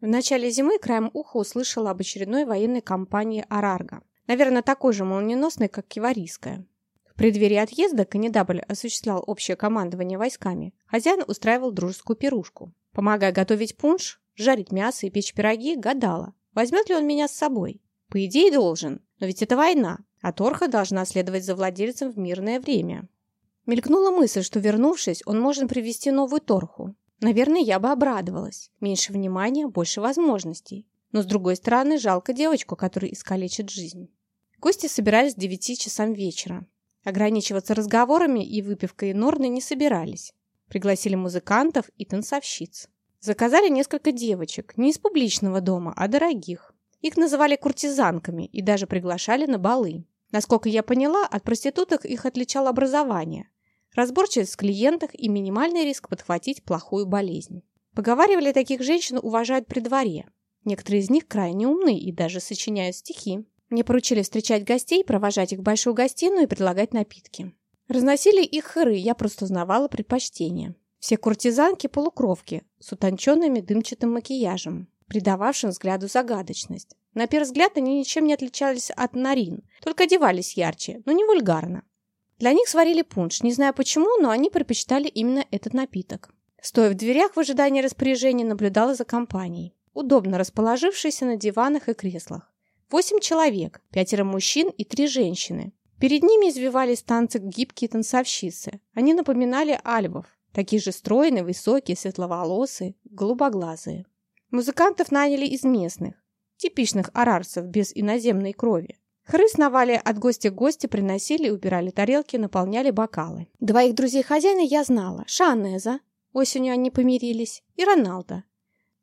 В начале зимы краем уха услышала об очередной военной кампании Арарга. Наверное, такой же молниеносной, как Киварийская. В преддверии отъезда Канедабль осуществлял общее командование войсками. Хозяин устраивал дружескую пирушку. Помогая готовить пунш, жарить мясо и печь пироги, гадала, возьмет ли он меня с собой. По идее, должен, но ведь это война, а Торха должна следовать за владельцем в мирное время. Мелькнула мысль, что, вернувшись, он может привести новую Торху. Наверное, я бы обрадовалась. Меньше внимания, больше возможностей. Но, с другой стороны, жалко девочку, которая искалечит жизнь. Гости собирались к девяти часам вечера. Ограничиваться разговорами и выпивкой Норны не собирались. Пригласили музыкантов и танцовщиц. Заказали несколько девочек, не из публичного дома, а дорогих. Их называли куртизанками и даже приглашали на балы. Насколько я поняла, от проституток их отличало образование, разборчивость в клиентах и минимальный риск подхватить плохую болезнь. Поговаривали, таких женщин уважают при дворе. Некоторые из них крайне умны и даже сочиняют стихи. Мне поручили встречать гостей, провожать их в большую гостиную и предлагать напитки. Разносили их хоры, я просто узнавала предпочтения. Все куртизанки-полукровки с утонченными дымчатым макияжем, придававшим взгляду загадочность. На первый взгляд они ничем не отличались от нарин, только одевались ярче, но не вульгарно. Для них сварили пунш, не знаю почему, но они предпочитали именно этот напиток. Стоя в дверях в ожидании распоряжения, наблюдала за компанией, удобно расположившейся на диванах и креслах. Восемь человек, пятеро мужчин и три женщины. Перед ними извивались танцы гибкие танцовщицы. Они напоминали альбов, такие же стройные, высокие, светловолосые, голубоглазые. Музыкантов наняли из местных, типичных арарцев без иноземной крови. Хры сновали от гостя к гостю, приносили, убирали тарелки, наполняли бокалы. Двоих друзей хозяина я знала. Шанеза, осенью они помирились, и Роналда.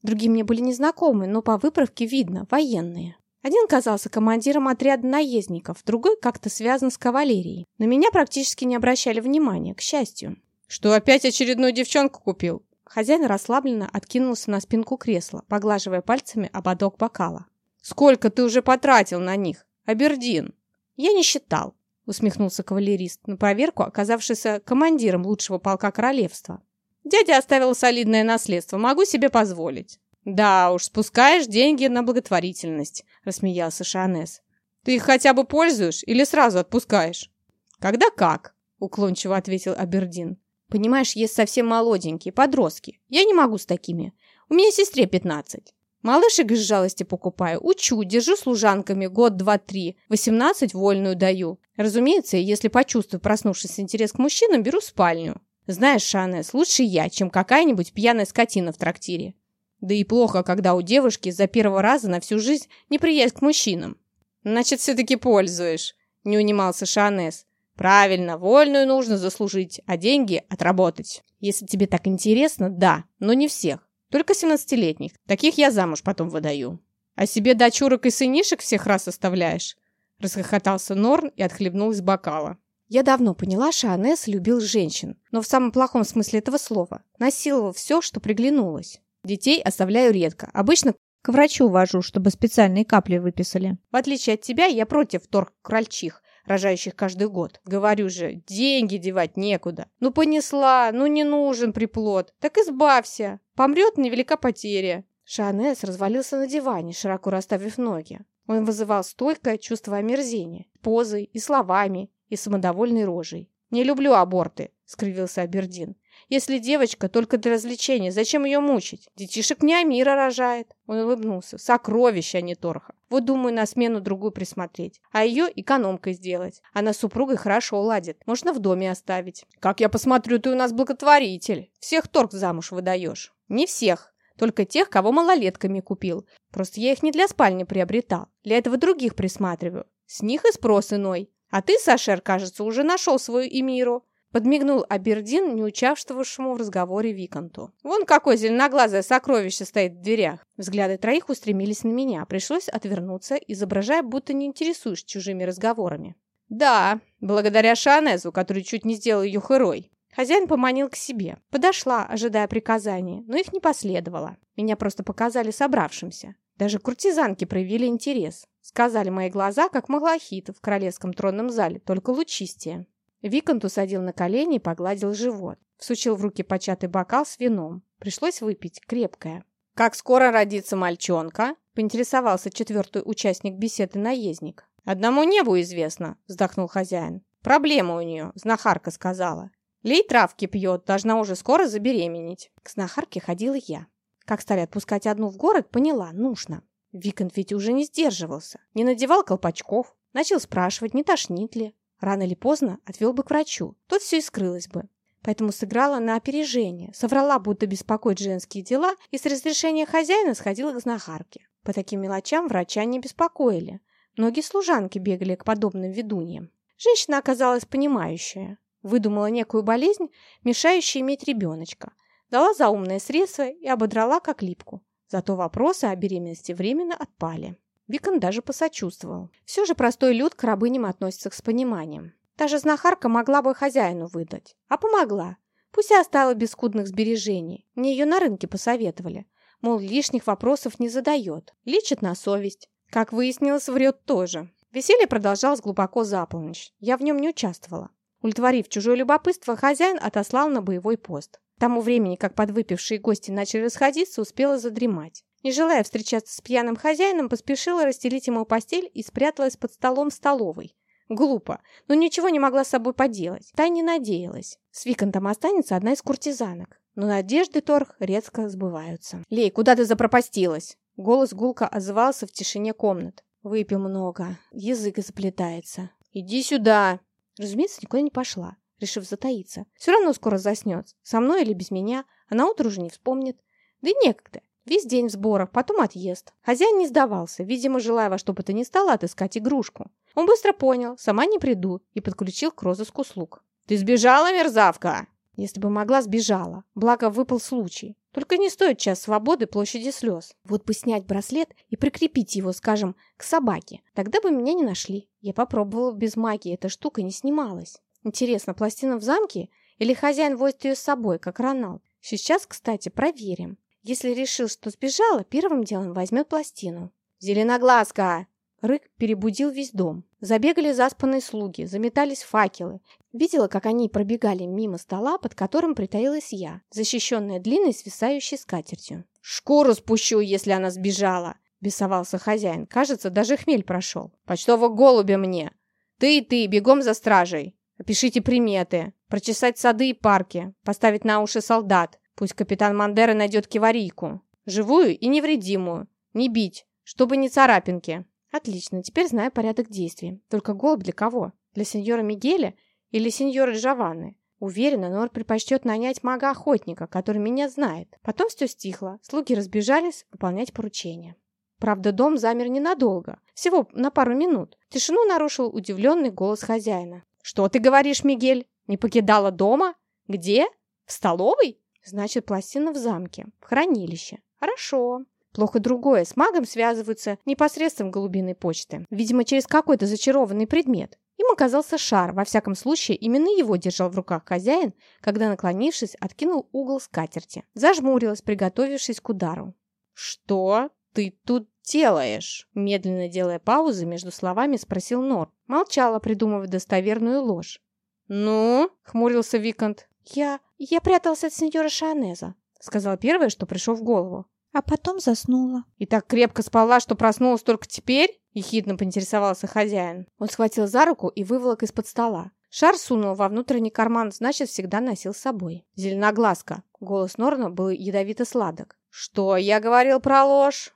Другие мне были незнакомы, но по выправке видно, военные. Один казался командиром отряда наездников, другой как-то связан с кавалерией. На меня практически не обращали внимания, к счастью. «Что, опять очередную девчонку купил?» Хозяин расслабленно откинулся на спинку кресла, поглаживая пальцами ободок бокала. «Сколько ты уже потратил на них? Абердин!» «Я не считал», — усмехнулся кавалерист, на проверку оказавшийся командиром лучшего полка королевства. «Дядя оставил солидное наследство, могу себе позволить». «Да уж, спускаешь деньги на благотворительность», — рассмеялся Шанес. «Ты их хотя бы пользуешь или сразу отпускаешь?» «Когда как», — уклончиво ответил Абердин. «Понимаешь, есть совсем молоденькие, подростки. Я не могу с такими. У меня сестре пятнадцать. Малышек из жалости покупаю, учу, держу служанками год, два, три. Восемнадцать вольную даю. Разумеется, если почувствую проснувшийся интерес к мужчинам, беру спальню. Знаешь, Шанес, лучше я, чем какая-нибудь пьяная скотина в трактире. Да и плохо, когда у девушки за первого раза на всю жизнь неприязнь к мужчинам. Значит, все-таки пользуешь, не унимался Шанес. Правильно, вольную нужно заслужить, а деньги отработать. Если тебе так интересно, да, но не всех. Только 17-летних. Таких я замуж потом выдаю. А себе дочурок и сынишек всех раз оставляешь? Расхохотался Норн и отхлебнул из бокала. Я давно поняла, что Анес любил женщин, но в самом плохом смысле этого слова. Насиловал все, что приглянулось. Детей оставляю редко. Обычно к врачу вожу, чтобы специальные капли выписали. В отличие от тебя, я против торг крольчих, рожающих каждый год. Говорю же, деньги девать некуда. Ну понесла, ну не нужен приплод. Так избавься. Помрет невелика потеря. Шанес развалился на диване, широко расставив ноги. Он вызывал стойкое чувство омерзения, позой и словами, и самодовольной рожей. «Не люблю аборты», — скривился Абердин. Если девочка только для развлечения, зачем ее мучить? Детишек не Амира рожает. Он улыбнулся. Сокровище, а не торха. Вот думаю на смену другую присмотреть. А ее экономкой сделать. Она с супругой хорошо ладит. Можно в доме оставить. Как я посмотрю, ты у нас благотворитель. Всех торг замуж выдаешь. Не всех. Только тех, кого малолетками купил. Просто я их не для спальни приобретал. Для этого других присматриваю. С них и спрос иной. А ты, Сашер, кажется, уже нашел свою Эмиру. Подмигнул Абердин, не участвовавшему в разговоре Виконту. «Вон какое зеленоглазое сокровище стоит в дверях!» Взгляды троих устремились на меня. Пришлось отвернуться, изображая, будто не интересуешь чужими разговорами. «Да, благодаря Шанезу, который чуть не сделал ее херой». Хозяин поманил к себе. Подошла, ожидая приказания, но их не последовало. Меня просто показали собравшимся. Даже куртизанки проявили интерес. Сказали мои глаза, как малахит в королевском тронном зале, только лучистее. Виконт усадил на колени и погладил живот. Всучил в руки початый бокал с вином. Пришлось выпить крепкое. «Как скоро родится мальчонка?» – поинтересовался четвертый участник беседы наездник. «Одному небу известно», – вздохнул хозяин. «Проблема у нее», – знахарка сказала. «Лей травки пьет, должна уже скоро забеременеть». К знахарке ходила я. Как стали отпускать одну в город, поняла – нужно. Викант ведь уже не сдерживался, не надевал колпачков, начал спрашивать, не тошнит ли. Рано или поздно отвел бы к врачу, тут все и скрылось бы. Поэтому сыграла на опережение, соврала, будто беспокоит женские дела, и с разрешения хозяина сходила к знахарке. По таким мелочам врача не беспокоили. Многие служанки бегали к подобным ведуньям. Женщина оказалась понимающая. Выдумала некую болезнь, мешающую иметь ребеночка. Дала заумное средство и ободрала как липку. Зато вопросы о беременности временно отпали. Викон даже посочувствовал. Все же простой люд к рабыням относится с пониманием. Даже знахарка могла бы хозяину выдать. А помогла. Пусть и осталась без скудных сбережений. Мне ее на рынке посоветовали. Мол, лишних вопросов не задает. Лечит на совесть. Как выяснилось, врет тоже. Веселье продолжалось глубоко за полночь. Я в нем не участвовала. Удовлетворив чужое любопытство, хозяин отослал на боевой пост. К тому времени, как подвыпившие гости начали расходиться, успела задремать. Не желая встречаться с пьяным хозяином, поспешила расстелить ему постель и спряталась под столом столовой. Глупо, но ничего не могла с собой поделать. Та не надеялась. С Викантом останется одна из куртизанок. Но надежды Торг редко сбываются. «Лей, куда ты запропастилась?» Голос гулко отзывался в тишине комнат. «Выпил много. Язык заплетается. Иди сюда!» Разумеется, никуда не пошла, решив затаиться. Все равно скоро заснет. Со мной или без меня. А на утро уже не вспомнит. Да и некогда. Весь день в сборах, потом отъезд. Хозяин не сдавался, видимо, желая во что бы то ни стало отыскать игрушку. Он быстро понял, сама не приду, и подключил к розыску слуг. «Ты сбежала, мерзавка?» Если бы могла, сбежала. Благо, выпал случай. Только не стоит час свободы площади слез. Вот бы снять браслет и прикрепить его, скажем, к собаке. Тогда бы меня не нашли. Я попробовала без магии, эта штука не снималась. Интересно, пластина в замке или хозяин возит ее с собой, как Ронал? Сейчас, кстати, проверим. Если решил, что сбежала, первым делом возьмет пластину. «Зеленоглазка!» Рык перебудил весь дом. Забегали заспанные слуги, заметались факелы. Видела, как они пробегали мимо стола, под которым притаилась я, защищенная длинной свисающей скатертью. «Шкуру спущу, если она сбежала!» – бесовался хозяин. Кажется, даже хмель прошел. «Почтового голубя мне! Ты и ты, бегом за стражей! Опишите приметы, прочесать сады и парки, поставить на уши солдат, Пусть капитан Мандера найдет киварийку. Живую и невредимую. Не бить, чтобы не царапинки. Отлично, теперь знаю порядок действий. Только голубь для кого? Для сеньора Мигеля или сеньора Джованны? Уверена, Нор предпочтет нанять мага-охотника, который меня знает. Потом все стихло, слуги разбежались выполнять поручения. Правда, дом замер ненадолго, всего на пару минут. Тишину нарушил удивленный голос хозяина. «Что ты говоришь, Мигель? Не покидала дома? Где? В столовой?» Значит, пластина в замке, в хранилище. Хорошо. Плохо другое. С магом связываются непосредством голубиной почты. Видимо, через какой-то зачарованный предмет. Им оказался шар. Во всяком случае, именно его держал в руках хозяин, когда, наклонившись, откинул угол скатерти. Зажмурилась, приготовившись к удару. «Что ты тут делаешь?» Медленно делая паузы между словами, спросил Нор. Молчала, придумывая достоверную ложь. «Ну?» — хмурился Викант. «Я... я прятался от сеньора Шанеза», — сказала первое, что пришло в голову. А потом заснула. «И так крепко спала, что проснулась только теперь?» — ехидно поинтересовался хозяин. Он схватил за руку и выволок из-под стола. Шар сунул во внутренний карман, значит, всегда носил с собой. «Зеленоглазка!» — голос Норна был ядовито-сладок. «Что я говорил про ложь?»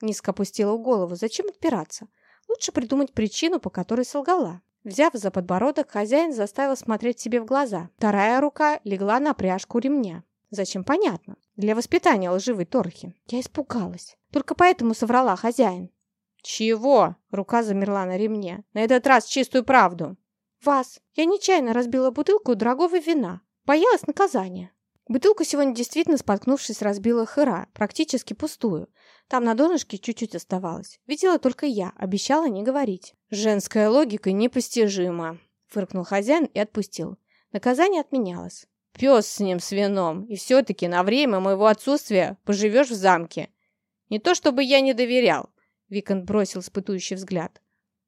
Низко опустила голову. «Зачем отпираться? Лучше придумать причину, по которой солгала». Взяв за подбородок, хозяин заставил смотреть себе в глаза. Вторая рука легла на пряжку ремня. Зачем, понятно. Для воспитания лживой торхи. Я испугалась. Только поэтому соврала хозяин. «Чего?» — рука замерла на ремне. «На этот раз чистую правду». «Вас. Я нечаянно разбила бутылку дорогого вина. Боялась наказания». Бутылку сегодня действительно, споткнувшись, разбила хыра, практически пустую. Там на донышке чуть-чуть оставалось. Видела только я, обещала не говорить. «Женская логика непостижима», — фыркнул хозяин и отпустил. Наказание отменялось. «Пес с ним, с вином, и все-таки на время моего отсутствия поживешь в замке. Не то чтобы я не доверял», — Викант бросил испытующий взгляд.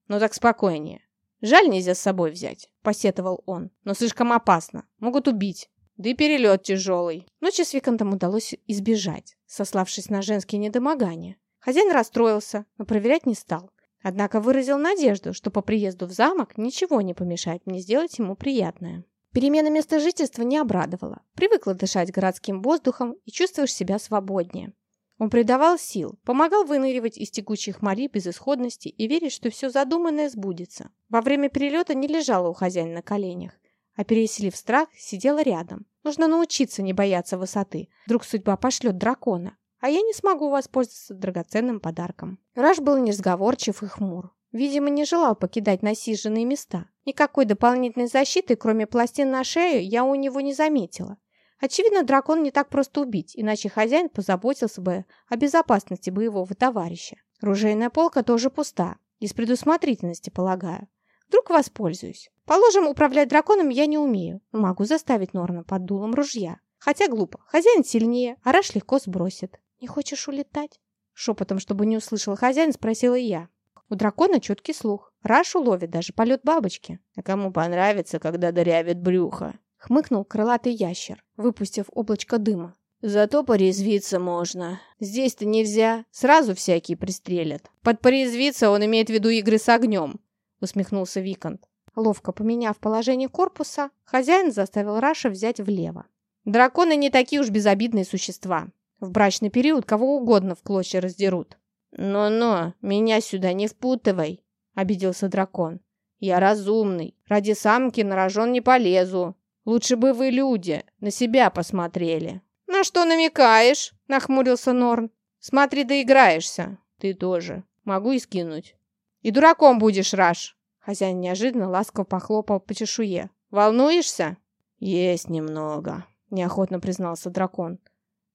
«Но так спокойнее. Жаль, нельзя с собой взять», — посетовал он. «Но слишком опасно. Могут убить. Да и перелет тяжелый. Ночи с Виконтом удалось избежать, сославшись на женские недомогания. Хозяин расстроился, но проверять не стал. Однако выразил надежду, что по приезду в замок ничего не помешает мне сделать ему приятное. Перемена места жительства не обрадовала. Привыкла дышать городским воздухом и чувствуешь себя свободнее. Он придавал сил, помогал выныривать из текучих морей безысходности и верить, что все задуманное сбудется. Во время перелета не лежала у хозяина на коленях, а переселив страх, сидела рядом. Нужно научиться не бояться высоты. Вдруг судьба пошлет дракона, а я не смогу воспользоваться драгоценным подарком. Раш был несговорчив и хмур. Видимо, не желал покидать насиженные места. Никакой дополнительной защиты, кроме пластин на шею, я у него не заметила. Очевидно, дракон не так просто убить, иначе хозяин позаботился бы о безопасности боевого товарища. Ружейная полка тоже пуста, из предусмотрительности, полагаю. Вдруг воспользуюсь. Положим, управлять драконом я не умею, но могу заставить Норна под дулом ружья. Хотя глупо, хозяин сильнее, а Раш легко сбросит. «Не хочешь улетать?» Шепотом, чтобы не услышал хозяин, спросила я. У дракона четкий слух. Раш уловит даже полет бабочки. А кому понравится, когда дырявит брюхо? Хмыкнул крылатый ящер, выпустив облачко дыма. Зато порезвиться можно. Здесь-то нельзя. Сразу всякие пристрелят. Под порезвиться он имеет в виду игры с огнем. Усмехнулся Викант. Ловко поменяв положение корпуса, хозяин заставил Раша взять влево. Драконы не такие уж безобидные существа. В брачный период кого угодно в клочья раздерут. «Но-но, меня сюда не впутывай», — обиделся дракон. «Я разумный. Ради самки на рожон не полезу. Лучше бы вы, люди, на себя посмотрели». «На что намекаешь?» — нахмурился Норн. «Смотри, доиграешься. Ты тоже. Могу и скинуть». «И дураком будешь, Раш!» Хозяин неожиданно ласково похлопал по чешуе. «Волнуешься?» «Есть немного», — неохотно признался дракон.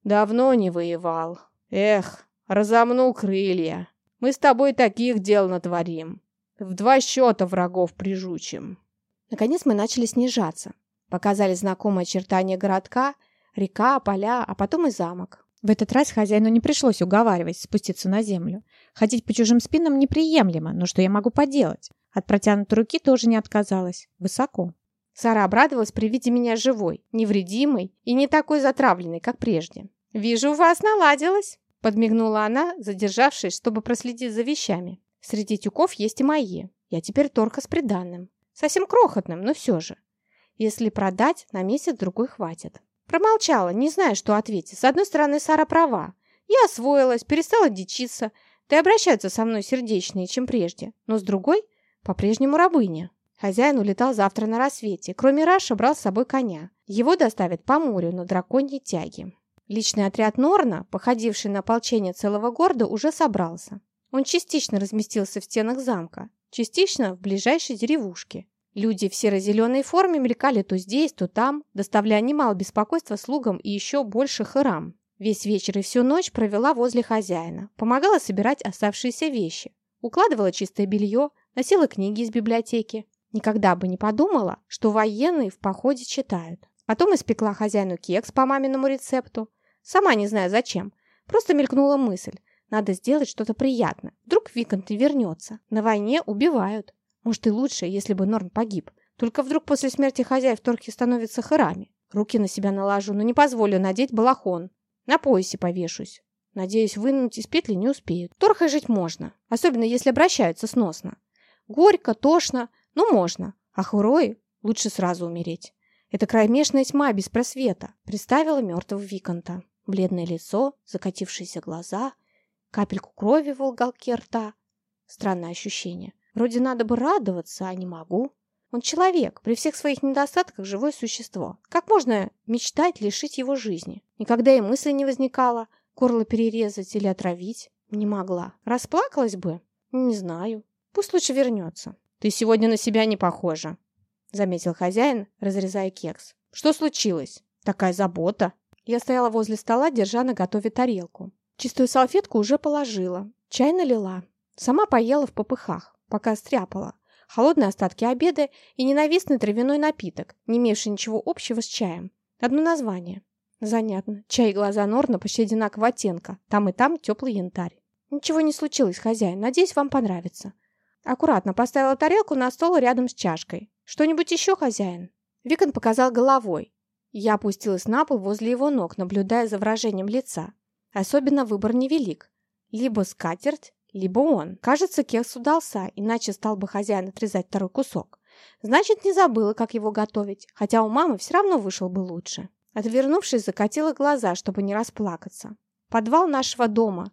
«Давно не воевал. Эх, разомнул крылья. Мы с тобой таких дел натворим. В два счета врагов прижучим». Наконец мы начали снижаться. Показали знакомые очертания городка, река, поля, а потом и замок. В этот раз хозяину не пришлось уговаривать спуститься на землю. Ходить по чужим спинам неприемлемо, но что я могу поделать? От протянутой руки тоже не отказалась. Высоко. Сара обрадовалась при виде меня живой, невредимой и не такой затравленной, как прежде. «Вижу, у вас наладилось!» Подмигнула она, задержавшись, чтобы проследить за вещами. «Среди тюков есть и мои. Я теперь торка с приданным. Совсем крохотным, но все же. Если продать, на месяц-другой хватит. Промолчала, не зная, что ответить. С одной стороны, Сара права. Я освоилась, перестала дичиться, и обращаются со мной сердечнее, чем прежде. Но с другой, по-прежнему рабыня. Хозяин улетал завтра на рассвете. Кроме Раша, брал с собой коня. Его доставят по морю на драконьей тяге. Личный отряд Норна, походивший на ополчение целого города, уже собрался. Он частично разместился в стенах замка, частично в ближайшей деревушке. Люди в серо-зеленой форме мелькали то здесь, то там, доставляя немало беспокойства слугам и еще больше хырам. Весь вечер и всю ночь провела возле хозяина, помогала собирать оставшиеся вещи, укладывала чистое белье, носила книги из библиотеки. Никогда бы не подумала, что военные в походе читают. Потом испекла хозяину кекс по маминому рецепту. Сама не знаю зачем. Просто мелькнула мысль. Надо сделать что-то приятное. Вдруг Викант не вернется. На войне убивают. Может, и лучше, если бы Норн погиб. Только вдруг после смерти хозяев торки становятся хырами. Руки на себя наложу, но не позволю надеть балахон. На поясе повешусь. Надеюсь, вынуть из петли не успеют. Торхой жить можно, особенно если обращаются сносно. Горько, тошно, но можно. А хурой лучше сразу умереть. Это кромешная тьма без просвета. Представила мертвого Виконта. Бледное лицо, закатившиеся глаза, капельку крови в уголке рта. Странное ощущение. Вроде надо бы радоваться, а не могу. Он человек, при всех своих недостатках живое существо. Как можно мечтать лишить его жизни? Никогда и мысли не возникало горло перерезать или отравить. Не могла. Расплакалась бы? Не знаю. Пусть лучше вернется. Ты сегодня на себя не похожа, заметил хозяин, разрезая кекс. Что случилось? Такая забота. Я стояла возле стола, держа на готове тарелку. Чистую салфетку уже положила. Чай налила. Сама поела в попыхах пока стряпала. Холодные остатки обеда и ненавистный травяной напиток, не имевший ничего общего с чаем. Одно название. Занятно. Чай и глаза Норна почти одинакового оттенка. Там и там теплый янтарь. Ничего не случилось, хозяин. Надеюсь, вам понравится. Аккуратно поставила тарелку на стол рядом с чашкой. Что-нибудь еще, хозяин? Викон показал головой. Я опустилась на пол возле его ног, наблюдая за выражением лица. Особенно выбор невелик. Либо скатерть, либо он. Кажется, кекс удался, иначе стал бы хозяин отрезать второй кусок. Значит, не забыла, как его готовить, хотя у мамы все равно вышел бы лучше. Отвернувшись, закатила глаза, чтобы не расплакаться. Подвал нашего дома.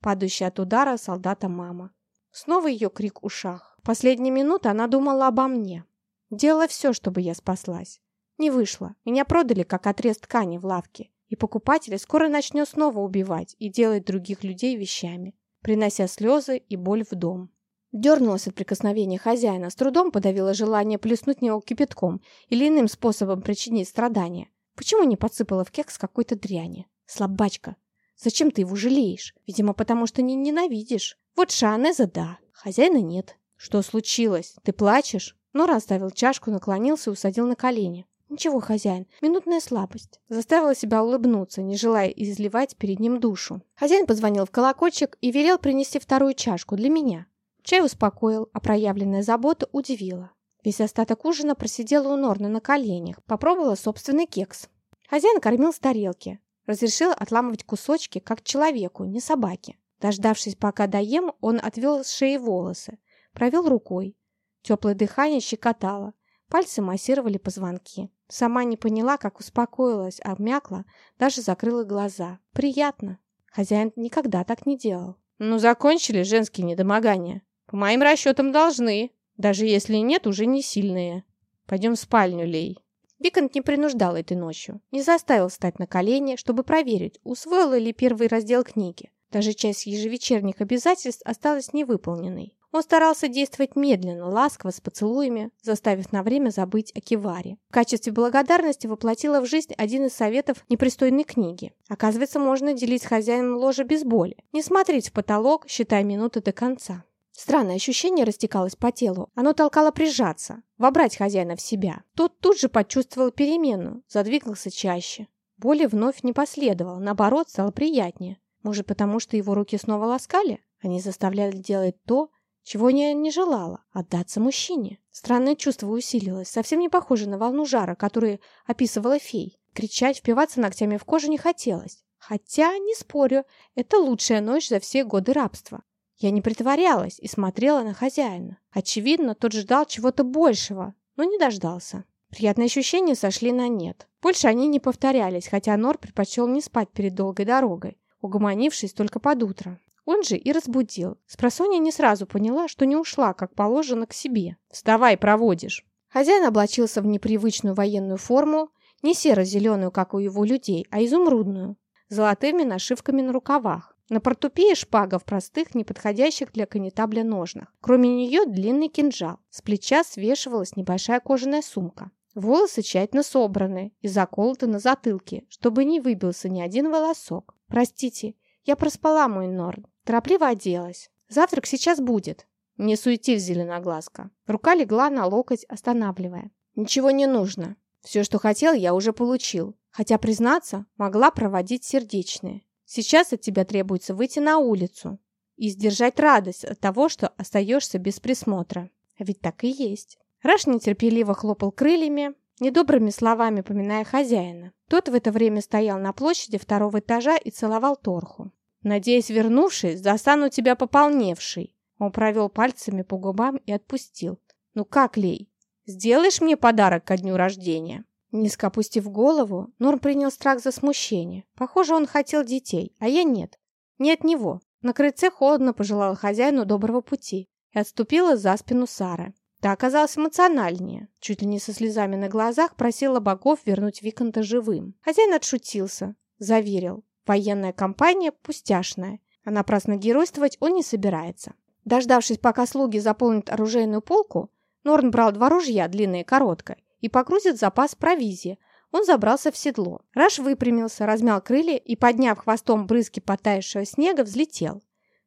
Падающий от удара солдата мама. Снова ее крик в ушах. Последние минуты она думала обо мне. Делала все, чтобы я спаслась. Не вышло. Меня продали, как отрез ткани в лавке. И покупатель скоро начнет снова убивать и делать других людей вещами, принося слезы и боль в дом. Дернулась от прикосновения хозяина, с трудом подавила желание плеснуть него кипятком или иным способом причинить страдания. Почему не подсыпала в кекс какой-то дряни? Слабачка. Зачем ты его жалеешь? Видимо, потому что не ненавидишь. Вот Шанеза да, хозяина нет. Что случилось? Ты плачешь? Нора оставил чашку, наклонился и усадил на колени. «Ничего, хозяин, минутная слабость». Заставила себя улыбнуться, не желая изливать перед ним душу. Хозяин позвонил в колокольчик и велел принести вторую чашку для меня. Чай успокоил, а проявленная забота удивила. Весь остаток ужина просидела у Норна на коленях, попробовала собственный кекс. Хозяин кормил с тарелки. Разрешил отламывать кусочки, как человеку, не собаке. Дождавшись, пока доем, он отвел с шеи волосы, провел рукой. Теплое дыхание щекотало, пальцы массировали позвонки. Сама не поняла, как успокоилась, обмякла, даже закрыла глаза. Приятно. Хозяин никогда так не делал. «Ну, закончили женские недомогания. По моим расчетам должны. Даже если нет, уже не сильные. Пойдем в спальню, Лей». Викант не принуждал этой ночью. Не заставил встать на колени, чтобы проверить, усвоила ли первый раздел книги. Даже часть ежевечерних обязательств осталась невыполненной. Он старался действовать медленно, ласково, с поцелуями, заставив на время забыть о Киваре. В качестве благодарности воплотила в жизнь один из советов непристойной книги. Оказывается, можно делить с хозяином ложа без боли. Не смотреть в потолок, считая минуты до конца. Странное ощущение растекалось по телу. Оно толкало прижаться, вобрать хозяина в себя. Тот тут же почувствовал перемену, задвигался чаще. Боли вновь не последовало, наоборот, стало приятнее. Может, потому что его руки снова ласкали? Они заставляли делать то, чего я не желала – отдаться мужчине. Странное чувство усилилось, совсем не похоже на волну жара, которую описывала фей. Кричать, впиваться ногтями в кожу не хотелось. Хотя, не спорю, это лучшая ночь за все годы рабства. Я не притворялась и смотрела на хозяина. Очевидно, тот ждал чего-то большего, но не дождался. Приятные ощущения сошли на нет. Больше они не повторялись, хотя Нор предпочел не спать перед долгой дорогой, угомонившись только под утро. Он же и разбудил. Спросонья не сразу поняла, что не ушла, как положено, к себе. «Вставай, проводишь!» Хозяин облачился в непривычную военную форму, не серо-зеленую, как у его людей, а изумрудную, золотыми нашивками на рукавах. На портупее шпага в простых, неподходящих для конетабля ножнах. Кроме нее длинный кинжал. С плеча свешивалась небольшая кожаная сумка. Волосы тщательно собраны и заколоты на затылке, чтобы не выбился ни один волосок. «Простите, я проспала, мой Норн. Торопливо оделась. Завтрак сейчас будет. Не суетись, зеленоглазка. Рука легла на локоть, останавливая. Ничего не нужно. Все, что хотел, я уже получил. Хотя, признаться, могла проводить сердечные. Сейчас от тебя требуется выйти на улицу и сдержать радость от того, что остаешься без присмотра. А ведь так и есть. Раш нетерпеливо хлопал крыльями, недобрыми словами поминая хозяина. Тот в это время стоял на площади второго этажа и целовал торху. Надеясь, вернувшись, застану тебя пополневший. Он провел пальцами по губам и отпустил. Ну как, Лей, сделаешь мне подарок ко дню рождения? Низко опустив голову, Норм принял страх за смущение. Похоже, он хотел детей, а я нет. Не от него. На крыльце холодно пожелала хозяину доброго пути и отступила за спину Сары. Та оказалась эмоциональнее. Чуть ли не со слезами на глазах просила богов вернуть Виконта живым. Хозяин отшутился, заверил. Военная кампания пустяшная, а напрасно геройствовать он не собирается. Дождавшись, пока слуги заполнят оружейную полку, Норн брал два ружья, длинное и короткое, и погрузит запас провизии. Он забрался в седло. Раш выпрямился, размял крылья и, подняв хвостом брызги потаявшего снега, взлетел.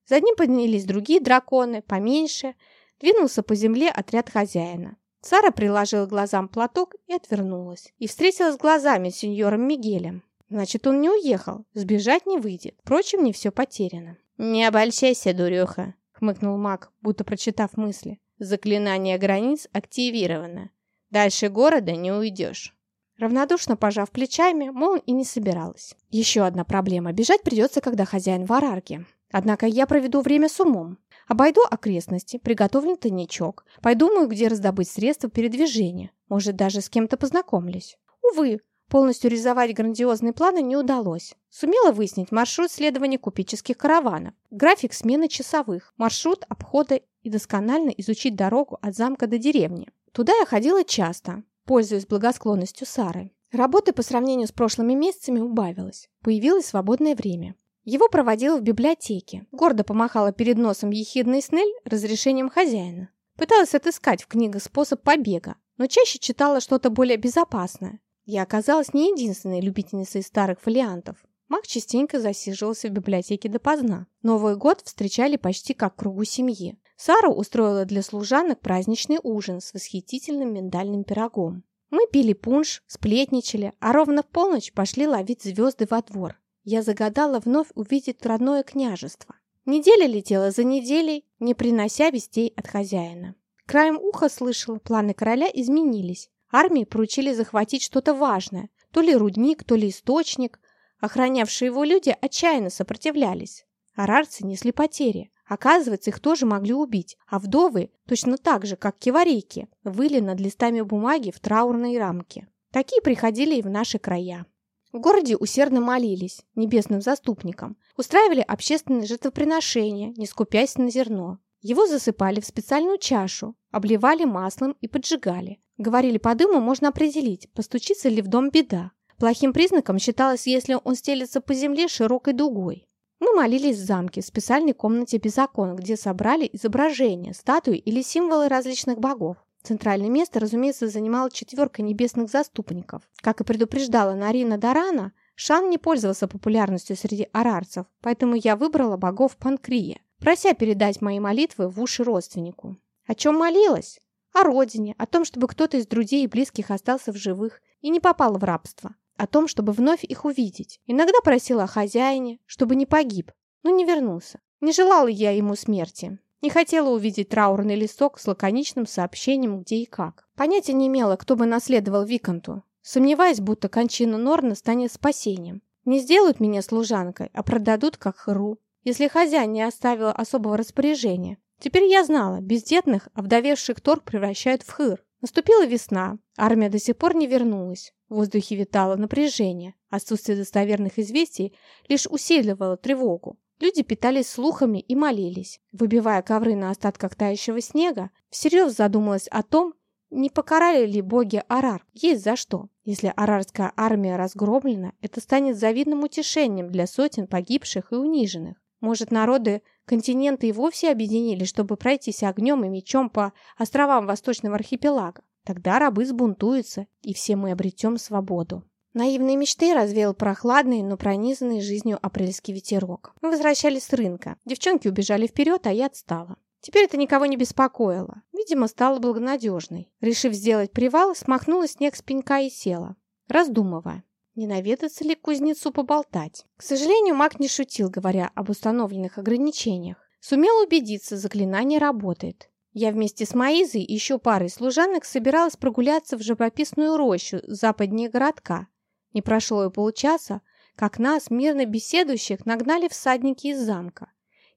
За ним поднялись другие драконы, поменьше. Двинулся по земле отряд хозяина. Сара приложила глазам платок и отвернулась. И встретилась глазами с сеньором Мигелем. Значит, он не уехал. Сбежать не выйдет. Впрочем, не все потеряно. «Не обольщайся, дуреха», — хмыкнул маг, будто прочитав мысли. «Заклинание границ активировано. Дальше города не уйдешь». равнодушно пожав плечами, мол, и не собиралась. Еще одна проблема. Бежать придется, когда хозяин в арарке. Однако я проведу время с умом. Обойду окрестности, приготовлю тайничок, подумаю, где раздобыть средства передвижения. Может, даже с кем-то познакомлюсь. Увы, полностью реализовать грандиозные планы не удалось. Сумела выяснить маршрут следования купеческих караванов, график смены часовых, маршрут обхода и досконально изучить дорогу от замка до деревни. Туда я ходила часто, пользуясь благосклонностью Сары. Работы по сравнению с прошлыми месяцами убавилось. Появилось свободное время. Его проводила в библиотеке. Гордо помахала перед носом ехидный Снель разрешением хозяина. Пыталась отыскать в книгах способ побега, но чаще читала что-то более безопасное. Я оказалась не единственной любительницей старых фолиантов. Мак частенько засиживался в библиотеке допоздна. Новый год встречали почти как кругу семьи. Сара устроила для служанок праздничный ужин с восхитительным миндальным пирогом. Мы пили пунш, сплетничали, а ровно в полночь пошли ловить звезды во двор. Я загадала вновь увидеть родное княжество. Неделя летела за неделей, не принося вестей от хозяина. Краем уха слышала, планы короля изменились. Армии поручили захватить что-то важное, то ли рудник, то ли источник. Охранявшие его люди отчаянно сопротивлялись. Арарцы несли потери. Оказывается, их тоже могли убить, а вдовы, точно так же, как киварейки, выли над листами бумаги в траурной рамке. Такие приходили и в наши края. В городе усердно молились небесным заступникам, устраивали общественные жертвоприношения, не скупясь на зерно. Его засыпали в специальную чашу, обливали маслом и поджигали. Говорили, по дыму можно определить, постучится ли в дом беда. Плохим признаком считалось, если он стелется по земле широкой дугой. Мы молились в замке, в специальной комнате без окон, где собрали изображения, статуи или символы различных богов. Центральное место, разумеется, занимала четверка небесных заступников. Как и предупреждала Нарина Дарана, Шан не пользовался популярностью среди арарцев, поэтому я выбрала богов Панкрия, прося передать мои молитвы в уши родственнику. О чем молилась? О родине, о том, чтобы кто-то из друзей и близких остался в живых и не попал в рабство, о том, чтобы вновь их увидеть. Иногда просила о хозяине, чтобы не погиб, но не вернулся. Не желала я ему смерти. Не хотела увидеть траурный листок с лаконичным сообщением где и как. Понятия не имела, кто бы наследовал Виконту, сомневаясь, будто кончина Норна станет спасением. Не сделают меня служанкой, а продадут как хру, если хозяин не оставил особого распоряжения. Теперь я знала, бездетных, овдовевших торг превращают в хыр. Наступила весна, армия до сих пор не вернулась. В воздухе витало напряжение. Отсутствие достоверных известий лишь усиливало тревогу. Люди питались слухами и молились. Выбивая ковры на остатках тающего снега, всерьез задумалась о том, не покарали ли боги Арар? Есть за что. Если арарская армия разгромлена, это станет завидным утешением для сотен погибших и униженных. Может, народы континента и вовсе объединились, чтобы пройтись огнем и мечом по островам Восточного архипелага? Тогда рабы сбунтуются, и все мы обретем свободу. Наивные мечты развеял прохладный, но пронизанный жизнью апрельский ветерок. Мы возвращались с рынка. Девчонки убежали вперед, а я отстала. Теперь это никого не беспокоило. Видимо, стала благонадежной. Решив сделать привал, смахнула снег с пенька и села, раздумывая, не наведаться ли к кузнецу поболтать. К сожалению, маг не шутил, говоря об установленных ограничениях. Сумел убедиться, заклинание работает. Я вместе с Маизой и еще парой служанок собиралась прогуляться в живописную рощу западнее городка, не прошло и получаса, как нас, мирно беседующих, нагнали всадники из замка.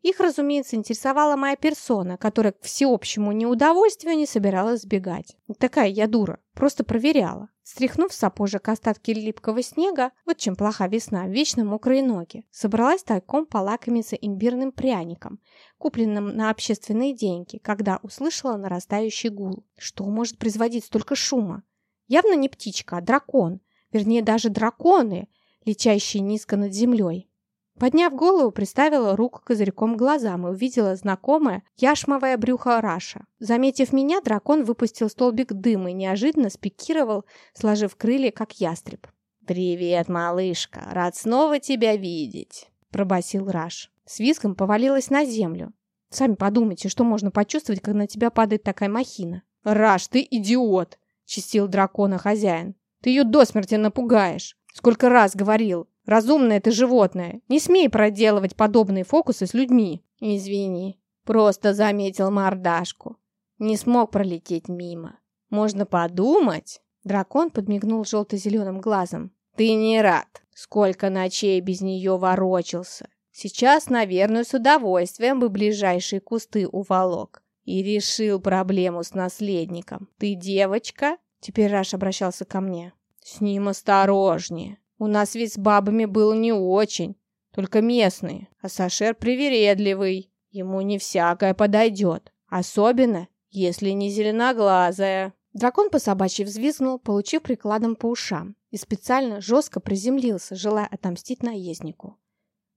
Их, разумеется, интересовала моя персона, которая к всеобщему неудовольствию не собиралась сбегать. Такая я дура, просто проверяла. Стряхнув сапожек остатки липкого снега, вот чем плоха весна, вечно мокрые ноги, собралась тайком полакомиться имбирным пряником, купленным на общественные деньги, когда услышала нарастающий гул. Что может производить столько шума? Явно не птичка, а дракон вернее даже драконы, летящие низко над землей. Подняв голову, приставила руку козырьком к глазам и увидела знакомое яшмовое брюхо Раша. Заметив меня, дракон выпустил столбик дыма и неожиданно спикировал, сложив крылья, как ястреб. «Привет, малышка! Рад снова тебя видеть!» – пробасил Раш. С визгом повалилась на землю. Сами подумайте, что можно почувствовать, когда на тебя падает такая махина. «Раш, ты идиот!» – чистил дракона хозяин. Ты ее до смерти напугаешь. Сколько раз говорил. Разумное ты животное. Не смей проделывать подобные фокусы с людьми. Извини. Просто заметил мордашку. Не смог пролететь мимо. Можно подумать. Дракон подмигнул желто-зеленым глазом. «Ты не рад. Сколько ночей без нее ворочался. Сейчас, наверное, с удовольствием бы ближайшие кусты уволок. И решил проблему с наследником. Ты девочка?» Теперь Раш обращался ко мне. «С ним осторожнее. У нас ведь с бабами было не очень, только местные. А Сашер привередливый. Ему не всякое подойдет. Особенно, если не зеленоглазая». Дракон по собачьи взвизгнул, получив прикладом по ушам, и специально жестко приземлился, желая отомстить наезднику.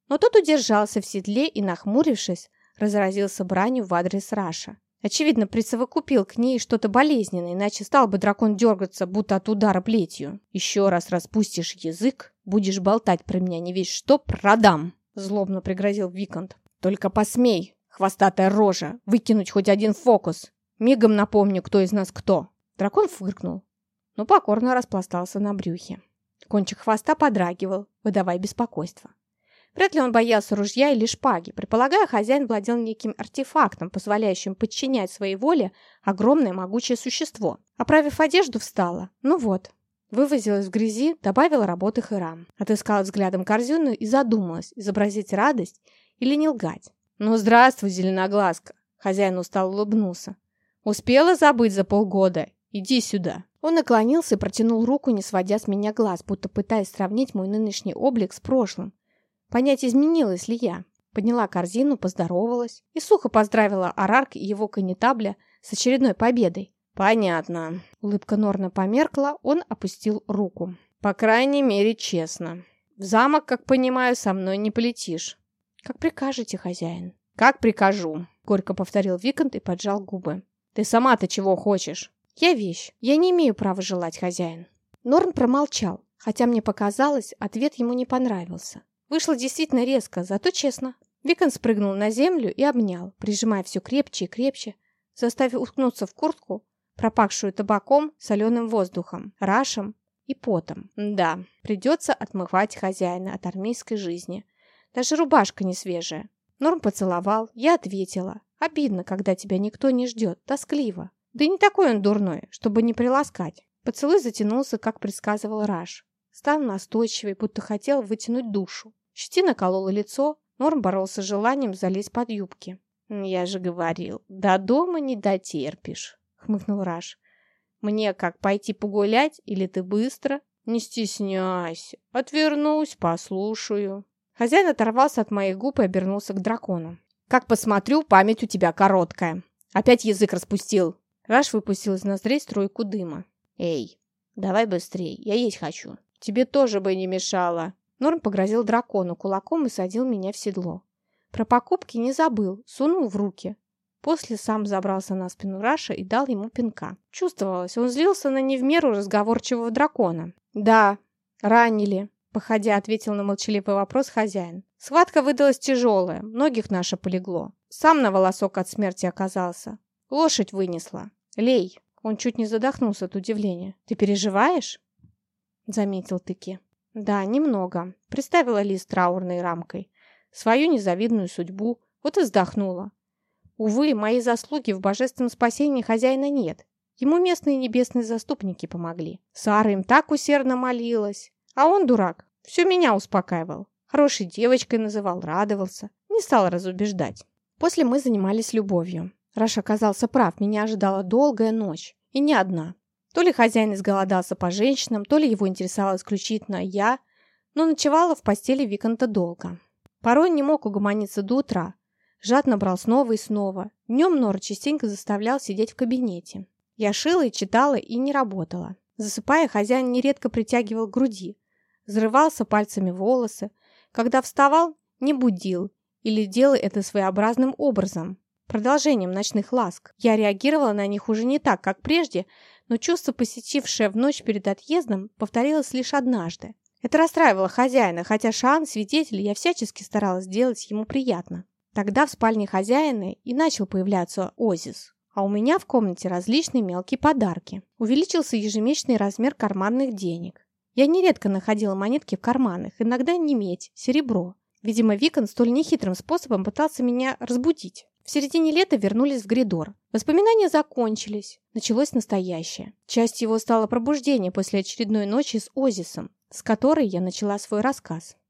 Но тот удержался в седле и, нахмурившись, разразился бранью в адрес Раша. Очевидно, присовокупил к ней что-то болезненное, иначе стал бы дракон дергаться, будто от удара плетью. «Еще раз распустишь язык, будешь болтать про меня не весь что, продам!» Злобно пригрозил Викант. «Только посмей, хвостатая рожа, выкинуть хоть один фокус. Мигом напомню, кто из нас кто». Дракон фыркнул, но покорно распластался на брюхе. Кончик хвоста подрагивал, выдавая беспокойство. Вряд ли он боялся ружья или шпаги. Предполагая, хозяин владел неким артефактом, позволяющим подчинять своей воле огромное могучее существо. Оправив одежду, встала. Ну вот. Вывозилась в грязи, добавила работы Хэрам. Отыскала взглядом корзину и задумалась, изобразить радость или не лгать. «Ну, здравствуй, зеленоглазка!» Хозяин устал улыбнулся. «Успела забыть за полгода Иди сюда». Он наклонился и протянул руку, не сводя с меня глаз, будто пытаясь сравнить мой нынешний облик с прошлым. Понять, изменилась ли я. Подняла корзину, поздоровалась и сухо поздравила Арарк и его канитабля с очередной победой. «Понятно». Улыбка Норна померкла, он опустил руку. «По крайней мере, честно. В замок, как понимаю, со мной не полетишь». «Как прикажете, хозяин?» «Как прикажу», — горько повторил Викант и поджал губы. «Ты сама-то чего хочешь?» «Я вещь. Я не имею права желать, хозяин». Норн промолчал, хотя мне показалось, ответ ему не понравился. Вышло действительно резко, зато честно. Викон спрыгнул на землю и обнял, прижимая все крепче и крепче, заставив уткнуться в куртку, пропахшую табаком, соленым воздухом, рашем и потом. Да, придется отмывать хозяина от армейской жизни. Даже рубашка не свежая. Норм поцеловал, я ответила. Обидно, когда тебя никто не ждет, тоскливо. Да не такой он дурной, чтобы не приласкать. Поцелуй затянулся, как предсказывал Раш. Стал настойчивый, будто хотел вытянуть душу. Щетина колола лицо, Норм боролся с желанием залезть под юбки. «Я же говорил, до дома не дотерпишь», — хмыкнул Раш. «Мне как, пойти погулять, или ты быстро?» «Не стесняйся. Отвернусь, послушаю». Хозяин оторвался от моих губ и обернулся к дракону. «Как посмотрю, память у тебя короткая. Опять язык распустил. Раш выпустил из ноздрей струйку дыма. «Эй, давай быстрей, я есть хочу. Тебе тоже бы не мешало». Норм погрозил дракону кулаком и садил меня в седло. Про покупки не забыл, сунул в руки. После сам забрался на спину Раша и дал ему пинка. Чувствовалось, он злился на не в меру разговорчивого дракона. «Да, ранили», — походя ответил на молчаливый вопрос хозяин. «Схватка выдалась тяжелая, многих наше полегло. Сам на волосок от смерти оказался. Лошадь вынесла. «Лей!» Он чуть не задохнулся от удивления. «Ты переживаешь?» Заметил Тыки. «Да, немного». Представила Лиз траурной рамкой. Свою незавидную судьбу. Вот и вздохнула. Увы, моей заслуги в божественном спасении хозяина нет. Ему местные небесные заступники помогли. Сара им так усердно молилась. А он, дурак, все меня успокаивал. Хорошей девочкой называл, радовался. Не стал разубеждать. После мы занимались любовью. Раш оказался прав, меня ожидала долгая ночь. И не одна. То ли хозяин изголодался по женщинам, то ли его интересовала исключительно я, но ночевала в постели Виконта долго. Порой не мог угомониться до утра. Жадно брал снова и снова. Днем Нора частенько заставлял сидеть в кабинете. Я шила и читала, и не работала. Засыпая, хозяин нередко притягивал к груди. Взрывался пальцами волосы. Когда вставал, не будил или делал это своеобразным образом продолжением ночных ласк. Я реагировала на них уже не так, как прежде, но чувство, посетившее в ночь перед отъездом, повторилось лишь однажды. Это расстраивало хозяина, хотя Шан, свидетель, я всячески старалась сделать ему приятно. Тогда в спальне хозяина и начал появляться Озис. А у меня в комнате различные мелкие подарки. Увеличился ежемесячный размер карманных денег. Я нередко находила монетки в карманах, иногда не медь, серебро. Видимо, Викон столь нехитрым способом пытался меня разбудить. В середине лета вернулись в Гридор. Воспоминания закончились. Началось настоящее. Часть его стало пробуждение после очередной ночи с Озисом, с которой я начала свой рассказ.